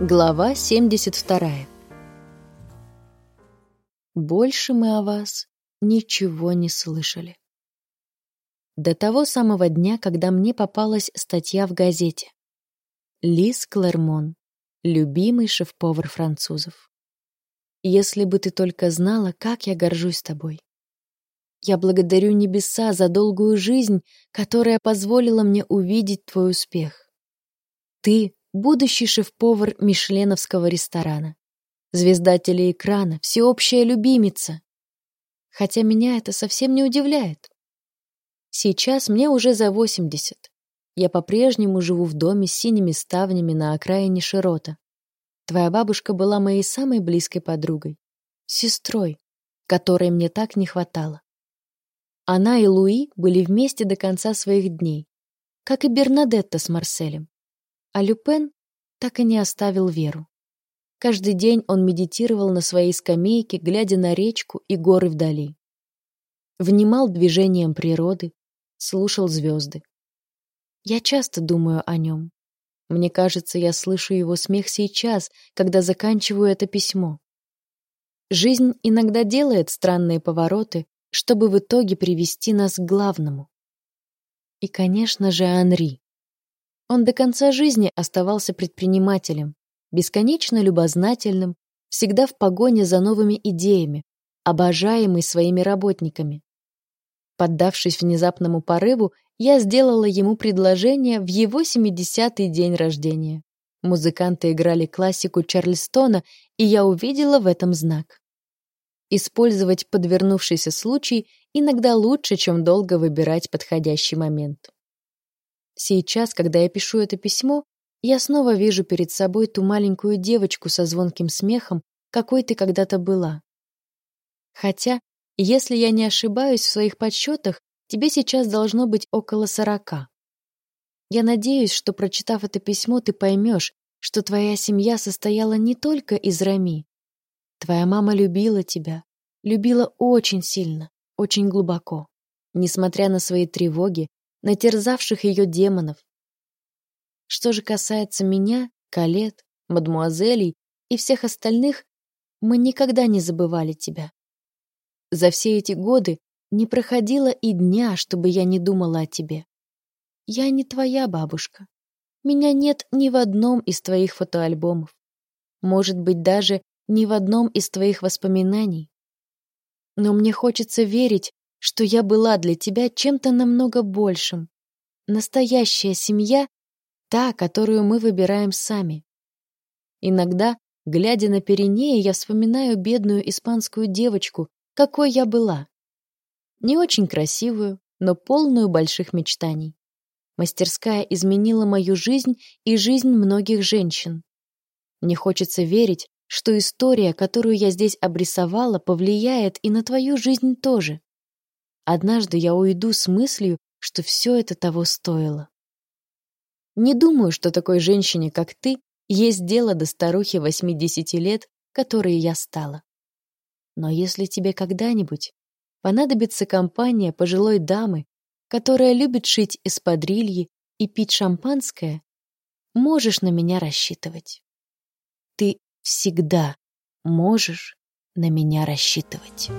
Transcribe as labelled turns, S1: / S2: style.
S1: Глава 72 Больше мы о вас ничего не слышали. До того самого дня, когда мне попалась статья в газете. Лиз Клермон, любимый шеф-повар французов. Если бы ты только знала, как я горжусь тобой. Я благодарю небеса за долгую жизнь, которая позволила мне увидеть твой успех. Ты — будущий шеф-повар мишленовского ресторана. Звезда телеэкрана, всеобщая любимица. Хотя меня это совсем не удивляет. Сейчас мне уже за 80. Я по-прежнему живу в доме с синими ставнями на окраине Широта. Твоя бабушка была моей самой близкой подругой, сестрой, которой мне так не хватало. Она и Луи были вместе до конца своих дней, как и Бернадетта с Марселем. А Люпен так и не оставил веру. Каждый день он медитировал на своей скамейке, глядя на речку и горы вдали. Внимал движением природы, слушал звезды. Я часто думаю о нем. Мне кажется, я слышу его смех сейчас, когда заканчиваю это письмо. Жизнь иногда делает странные повороты, чтобы в итоге привести нас к главному. И, конечно же, Анри. Он до конца жизни оставался предпринимателем, бесконечно любознательным, всегда в погоне за новыми идеями, обожаемый своими работниками. Поддавшись внезапному порыву, я сделала ему предложение в его 70-й день рождения. Музыканты играли классику Чарльстона, и я увидела в этом знак. Использовать подвернувшийся случай иногда лучше, чем долго выбирать подходящий момент. Сейчас, когда я пишу это письмо, я снова вижу перед собой ту маленькую девочку со звонким смехом, какой ты когда-то была. Хотя, если я не ошибаюсь в своих подсчетах, тебе сейчас должно быть около сорока. Я надеюсь, что, прочитав это письмо, ты поймешь, что твоя семья состояла не только из Рами, Твоя мама любила тебя, любила очень сильно, очень глубоко, несмотря на свои тревоги, на терзавших ее демонов. Что же касается меня, Калет, мадмуазелей и всех остальных, мы никогда не забывали тебя. За все эти годы не проходило и дня, чтобы я не думала о тебе. Я не твоя бабушка. Меня нет ни в одном из твоих фотоальбомов. Может быть, даже ни в одном из твоих воспоминаний. Но мне хочется верить, что я была для тебя чем-то намного большим. Настоящая семья — та, которую мы выбираем сами. Иногда, глядя на Пиренеи, я вспоминаю бедную испанскую девочку, какой я была. Не очень красивую, но полную больших мечтаний. Мастерская изменила мою жизнь и жизнь многих женщин. Мне хочется верить, что история, которую я здесь обрисовала, повлияет и на твою жизнь тоже. Однажды я уйду с мыслью, что все это того стоило. Не думаю, что такой женщине, как ты, есть дело до старухи 80 лет, которой я стала. Но если тебе когда-нибудь понадобится компания пожилой дамы, которая любит шить эспадрильи и пить шампанское, можешь на меня рассчитывать. Ты всегда можешь на меня рассчитывать.